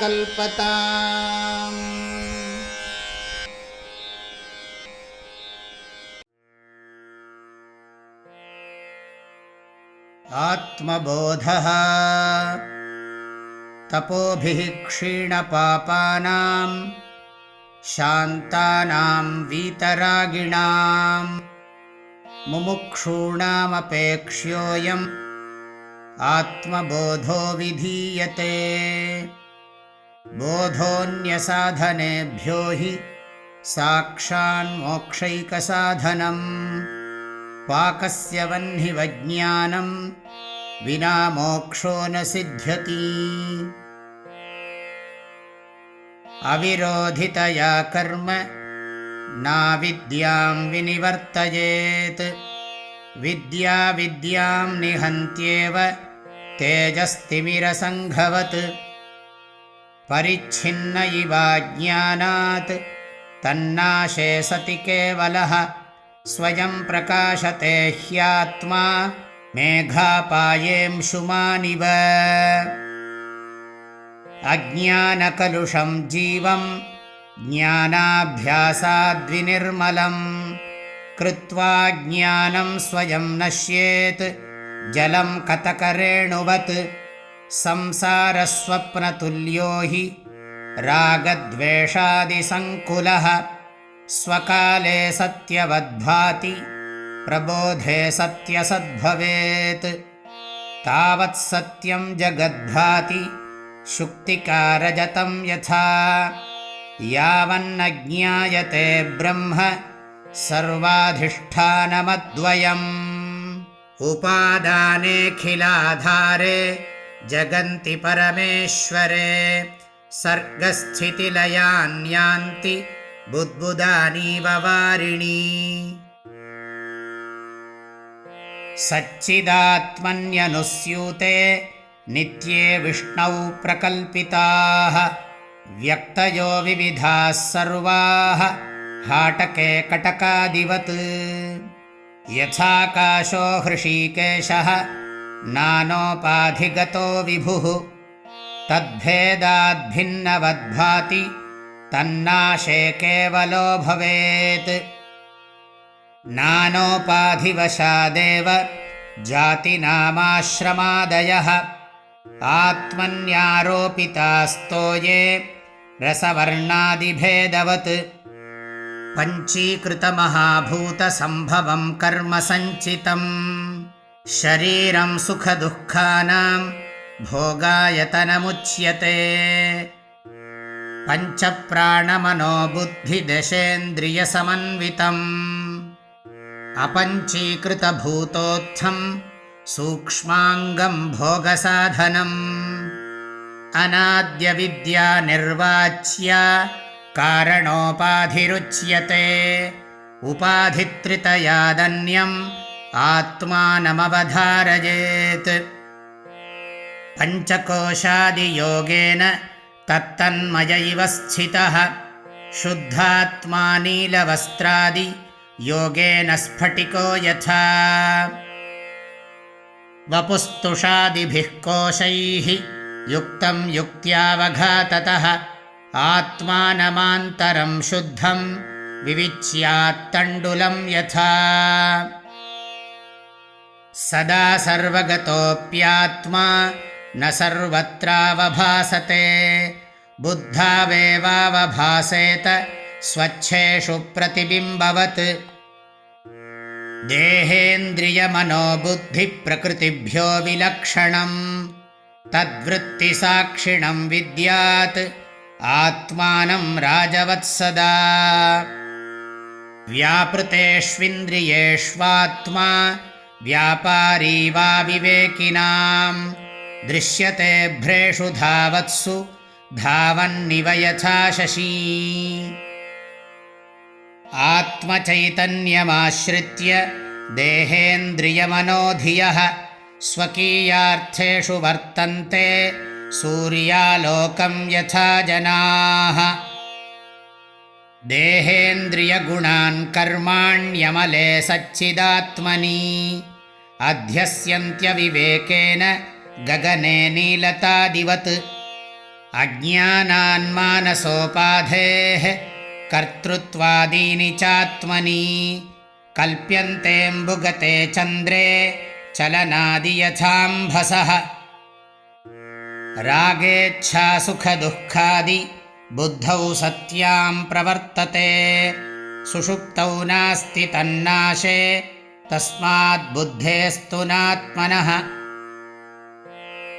कल्पता आत्मबोधः तपोभिः क्षीणपापानां शान्तानां वीतरागिणाम् मुमुक्षूणामपेक्ष्योऽयम् आत्मबोधो विधीयते। बोधोऽन्यसाधनेभ्यो हि साक्षान्मोक्षैकसाधनम् पाकस्य वह्निवज्ञानं विना मोक्षो न सिद्ध्यति। अविरोधितया कर्म नाविद्यां विनिवर्तयेत् विद्या विद्यां निहन्त्येव तेजस्तिमिरसङ्घवत्। परिच्छिन्न इवाज्ञानात् तन्नाशे सति केवलः। स्वयं प्रकाशते ह्यात्मा मेघापायेंशुमानिव अज्ञानकलुषं जीवं ज्ञानाभ्यासाद्विनिर्मलम् कृत्वा ज्ञानं स्वयं नश्येत्। जलं कतकरेणुवत्। संसारस्वप्नतुल्यो हि रागद्वेषादिसङ्कुलः। स्वकाले सत्यवद्भाति प्रबोधे सत्यसद्भवेत्। तावत् सत्यं जगद्भाति शुक्तिकारजतं यथा। यावन्न ज्ञायते ब्रह्म सर्वाधिष्ठानमद्वयम्। उपादानेऽखिलाधारे जगन्ति परमेश्वरे। सर्गस्थितिलयान्यान्ति बुद्बुदानीव वारिणी। सच्चिदात्मन्यनुस्यूते नित्ये विष्णौ प्रकल्पिताः। व्यक्तयो विविधाः सर्वाः हाटके कटकादिवत्। यथाकाशो हृषीकेशः नानोपाधिगतो विभुः। तद्भेदाद्भिन्नवद्भाति तन्नाशे केवलो भवेत्। नानोपाधिवशादेव जातिनामाश्रमादयः। आत्मन्यारोपितास्तो ये रसवर्णादिभेदवत् पञ्चीकृतमहाभूतसम्भवं कर्म सञ्चितम्। शरीरं सुखदुःखानां भोगायतनमुच्यते। पञ्चप्राणमनोबुद्धिदशेन्द्रियसमन्वितम्। अपञ्चीकृतभूतोत्थं सूक्ष्माङ्गं भोगसाधनम्। अनाद्यविद्यानिर्वाच्या कारणोपाधिरुच्यते। उपाधित्रितयादन्यम् आत्मानमवधारयेत्। पञ्चकोशादियोगेन तत्तन्मय इव स्थितः। शुद्धात्मा नीलवस्त्रादियोगेन स्फटिको यथा। वपुस्तुषादिभिः कोशैः युक्तं युक्त्यावघाततः आत्मानमान्तरं शुद्धं विविच्यात्तण्डुलं यथा। सदा सर्वगतोऽप्यात्मा न सर्वत्रावभासते बुद्धावेवावभासेत स्वच्छेषु प्रतिबिम्बवत्। देहेन्द्रियमनोबुद्धिप्रकृतिभ्यो विलक्षणम् तद्वृत्तिसाक्षिणं विद्यात् आत्मानं राजवत्सदा। व्यापृतेष्विन्द्रियेष्वात्मा व्यापारी वा विवेकिनां दृश्यते भ्रेषु धावत्सु धावन्निव यथा शशी। आत्मचैतन्यमाश्रित्य देहेन्द्रियमनोधियः स्वकीयार्थेषु वर्तन्ते सूर्यालोकं यथा जनाः। देहेन्द्रियगुणान् कर्माण्यमले सच्चिदात्मनि। अध्यस्यन्त्यविवेकेन गगने नीलतादिवत्। अज्ञानान्मानसोपाधेः कर्तृत्वादीनि चात्मनि। कल्प्यन्तेऽम्बुगते चन्द्रे चलनादियथाम्भसः रागेच्छासुखदुःखादि बुद्धौ सत्यां प्रवर्तते। सुषुप्तौ नास्ति तन्नाशे तस्माद्बुद्धेस्तु नात्मनः।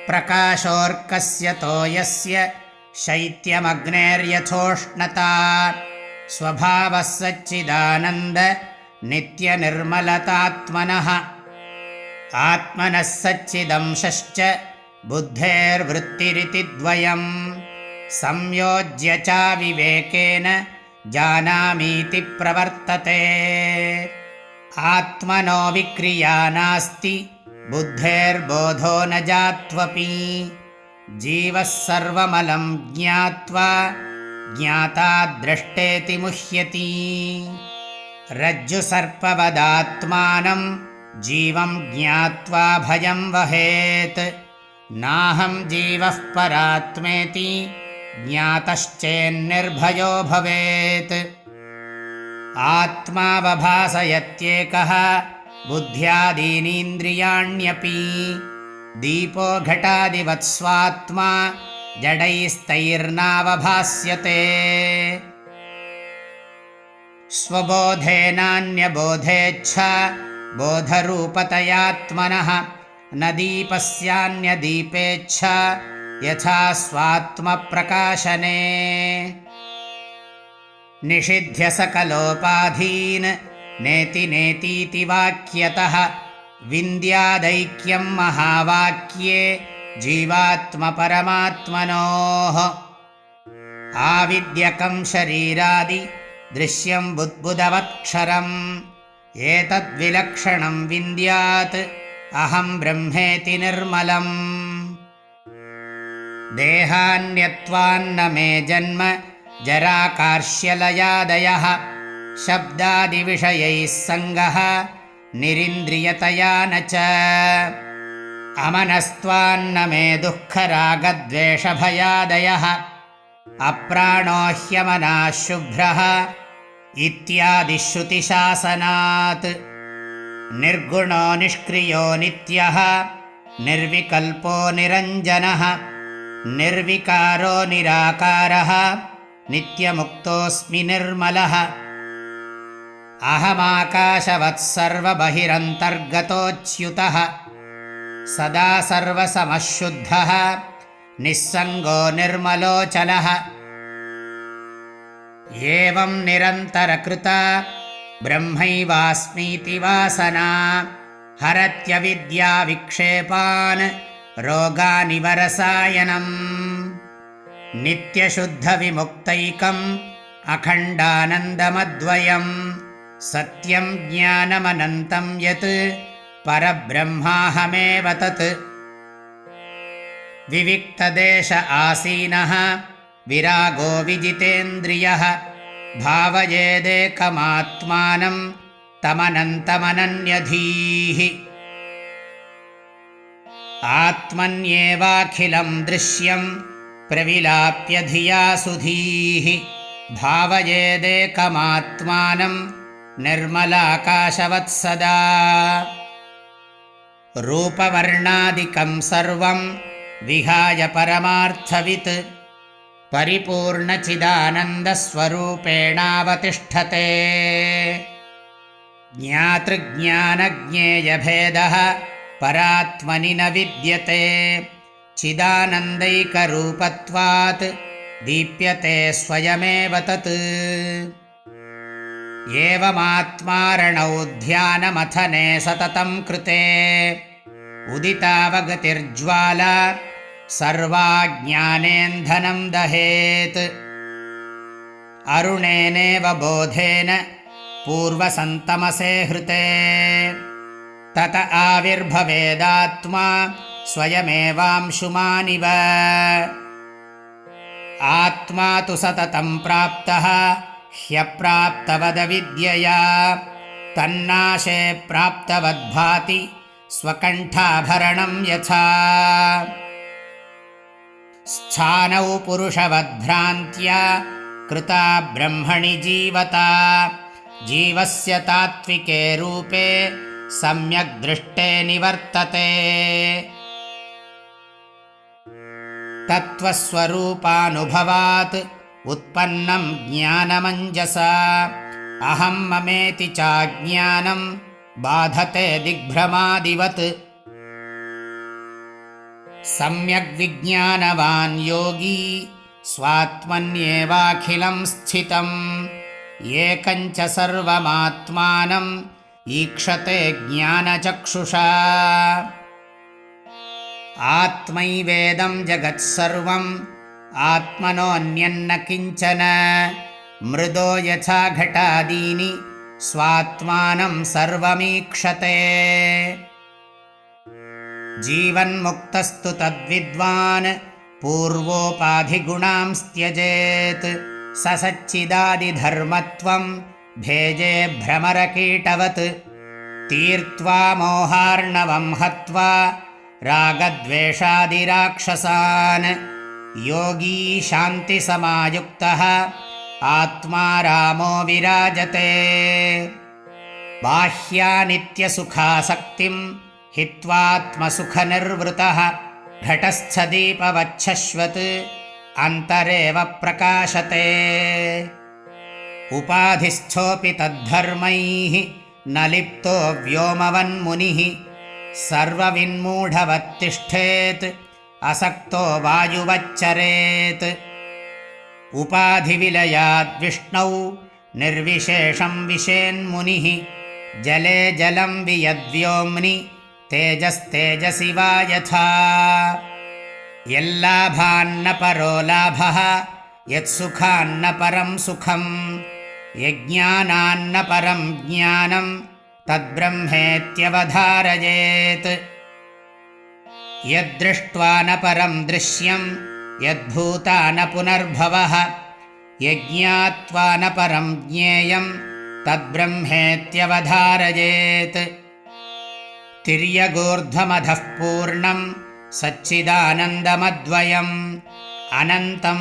प्रकाशोऽर्कस्य तोयस्य शैत्यमग्नेर्यथोष्णता स्वभावः सच्चिदानन्द नित्यनिर्मलतात्मनः। आत्मनः सच्चिदंशश्च बुद्धेर्वृत्तिरिति द्वयम् संयोज्य चाविवेकेन जानामीति प्रवर्तते। आत्मनो विक्रिया नास्ति बुद्धेर्बोधो न जात्वपि। जीवः सर्वमलं ज्ञात्वा ज्ञाता द्रष्टेति मुह्यति। रज्जुसर्पवदात्मानं जीवं ज्ञात्वा भयं वहेत् नाहं जीवः परात्मेति ज्ञातश्चेन्निर्भयो भवेत्। आत्मावभासयत्येकः बुद्ध्यादीनीन्द्रियाण्यपि। दीपो घटादिवत्स्वात्मा जडैस्तैर्नावभास्यते। स्वबोधेनान्यबोधेच्छा बोधरूपतयात्मनः न दीपस्यान्यदीपेच्छा यथा स्वात्मप्रकाशने। निषिध्य सकलोपाधीन् नेति नेतीति वाक्यतः विन्द्यादैक्यं महावाक्ये जीवात्मपरमात्मनोः। आविद्यकं शरीरादि दृश्यं बुद्बुदवत्क्षरम्। एतद्विलक्षणं विन्द्यात् अहं ब्रह्मेति निर्मलम्। देहान्यत्वान्न मे जन्म जराकार्श्यलयादयः शब्दादिविषयैः सङ्गः निरिन्द्रियतया न च। अमनस्त्वान्न मे दुःखरागद्वेषभयादयः। अप्राणो ह्यमनाः शुभ्रः। इत्यादिश्रुतिशासनात् निर्गुणो निष्क्रियो नित्यः निर्विकल्पो निरञ्जनः निर्विकारो निराकारः नित्यमुक्तोऽस्मि निर्मलः। अहमाकाशवत्सर्वबहिरन्तर्गतोऽच्युतः सदा सर्वसमशुद्धः निःसङ्गो निर्मलोचलः एवं निरन्तरकृता ब्रह्मैवास्मीति वासना। हरत्यविद्याविक्षेपान् रोगानिवरसायनम्। नित्यशुद्धविमुक्तैकम् अखण्डानन्दमद्वयम्। सत्यं ज्ञानमनन्तं यत् परब्रह्माहमेव तत्। विविक्तदेश आसीनः विरागो विजितेन्द्रियः भावयेदेकमात्मानं तमनन्तमनन्यधीः। आत्मन्येवाखिलं दृश्यं प्रविलाप्य धिया सुधीः भावयेदेकमात्मानं निर्मलाकाशवत्सदा। रूपवर्णादिकं सर्वं विहाय परमार्थवित् परिपूर्णचिदानन्दस्वरूपेणावतिष्ठते। ज्ञातृज्ञानज्ञेयभेदः परात्मनि न विद्यते। चिदानन्दैकरूपत्वात् दीप्यते स्वयमेव तत्। एवमात्मारणौ ध्यानमथने सततं कृते। उदितावगतिर्ज्वाला सर्वाज्ञानेन्धनं दहेत्। अरुणेनेव बोधेन पूर्वसन्तमसे हृते। तत आविर्भवेदात्मा स्वयमेवांशुमानिव। आत्मा तु सततं प्राप्तः ह्यप्राप्तवदविद्यया। तन्नाशे प्राप्तवद्भाति स्वकण्ठाभरणं यथा स्थानौ पुरुषवद्भ्रान्त्या कृता ब्रह्मणि जीवता। जीवस्य तात्विके रूपे सम्यग्दृष्टे निवर्तते। तत्त्वस्वरूपानुभवात् उत्पन्नं ज्ञानमञ्जसा। अहं ममेति चाज्ञानं बाधते दिग्भ्रमादिवत् सम्यग्विज्ञानवान् योगी स्वात्मन्येवाखिलं स्थितम्। एकञ्च सर्वमात्मानम् ईक्षते ज्ञानचक्षुषा। आत्मैवेदं जगत्सर्वम् आत्मनोऽन्यन्न किञ्चन। मृदो यथा घटादीनि स्वात्मानं सर्वमीक्षते जीवन्मुक्तस्तु तद्विद्वान् पूर्वोपाधिगुणां त्यजेत् स सच्चिदादिधर्मत्वं भेजे भ्रमरकीटवत्। तीर्त्वा मोहार्णवं हत्वा रागद्वेषादिराक्षसान्। योगी शान्तिसमायुक्तः आत्मा रामो विराजते। बाह्यानित्यसुखासक्तिं हित्वात्मसुखनिर्वृतः घटस्थदीपवच्छश्वत् अन्तरेव प्रकाशते। उपाधिस्थोऽपि तद्धर्मैः न लिप्तो व्योमवन्मुनिः सर्वविन्मूढवत्तिष्ठेत् असक्तो वायुवच्चरेत्। उपाधिविलयाद्विष्णौ निर्विशेषं विशेन्मुनिः जले जलं वियद्व्योम्नि तेजस्तेजसि वा यथा यल्लाभान्न परो लाभः यत्सुखान्न परं तद्ब्रह्मेत्यवधारयेत्। यद्दृष्ट्वा न परं दृश्यं यद्भूता न पुनर्भवः यज्ञात्वा न परं ज्ञेयं तद्ब्रह्मेत्यवधारयेत् तिर्यगूर्ध्वमधः पूर्णं सच्चिदानन्दमद्वयम् अनन्तं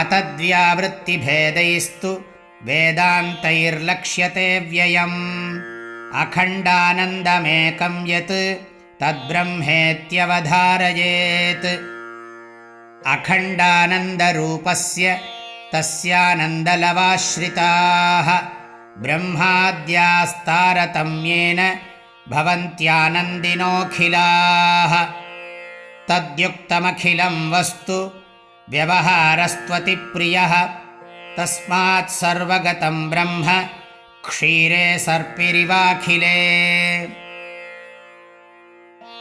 अतद्व्यावृत्तिभेदैस्तु वेदान्तैर्लक्ष्यते व्ययम्। अखण्डानन्दमेकं यत् तद्ब्रह्मेत्यवधारयेत् अखण्डानन्दरूपस्य तस्यानन्दलवाश्रिताः। ब्रह्माद्यास्तारतम्येन भवन्त्यानन्दिनोऽखिलाः। तद्युक्तमखिलं वस्तु व्यवहारस्त्वतिप्रियः। तस्मात् सर्वगतं ब्रह्म क्षीरे सर्पिरिवाखिले।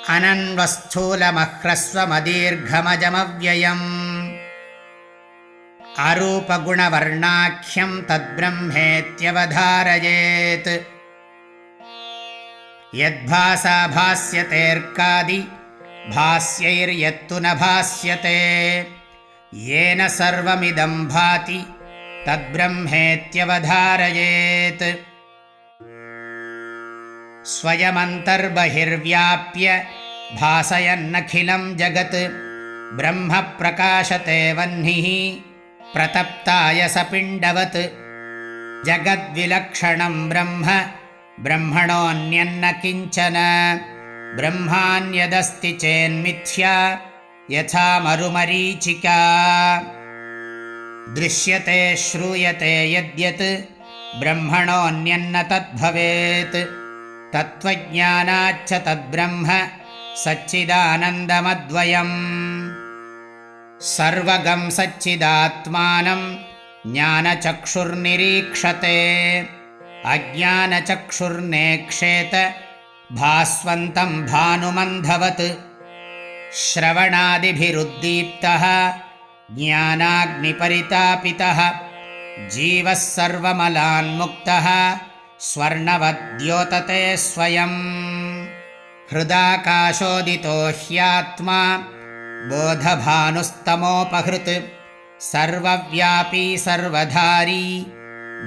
अनन्वस्थूलमह्रस्वमदीर्घमजमव्ययम् अरूपगुणवर्णाख्यं तद्ब्रह्मेत्यवधारयेत्। यद्भासा भास्यतेऽर्कादि भास्यैर्यत्तु न भास्यते। येन सर्वमिदं भाति तद्ब्रह्मेत्यवधारयेत्। स्वयमन्तर्बहिर्व्याप्य भासयन्नखिलं जगत् ब्रह्मप्रकाशते वह्निः प्रतप्ताय सपिण्डवत्। जगद्विलक्षणं ब्रह्म ब्रह्मणोऽन्यन्न किञ्चन। ब्रह्मान्यदस्ति चेन्मिथ्या यथा मरुमरीचिका। दृश्यते श्रूयते यद्यत् ब्रह्मणोऽन्यन्न तद्भवेत्। तत्त्वज्ञानाच्च तद्ब्रह्म सच्चिदानन्दमद्वयम् सर्वगं सच्चिदात्मानं ज्ञानचक्षुर्निरीक्षते। अज्ञानचक्षुर्नेक्षेत भास्वन्तं भानुमन्धवत्। श्रवणादिभिरुद्दीप्तः ज्ञानाग्निपरितापितः जीवः सर्वमलान्मुक्तः स्वर्णवद्योतते स्वयम्। हृदाकाशोदितो ह्यात्मा बोधभानुस्तमोपहृत्। सर्वव्यापी सर्वधारी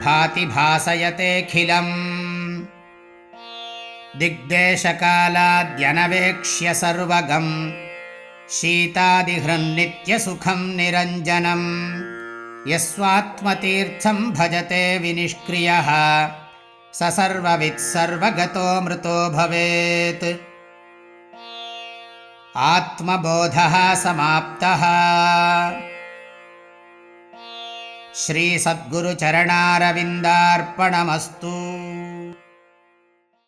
भाति भासयतेऽखिलम् दिग्देशकालाद्यनवेक्ष्य सर्वगम्। शीतादिहृन्नित्यसुखं निरञ्जनम्। यस्वात्मतीर्थं भजते विनिष्क्रियः। स सर्ववित्सर्वगतो मृतो भवेत् आत्मबोधः समाप्तः। श्रीसद्गुरुचरणारविन्दार्पणमस्तु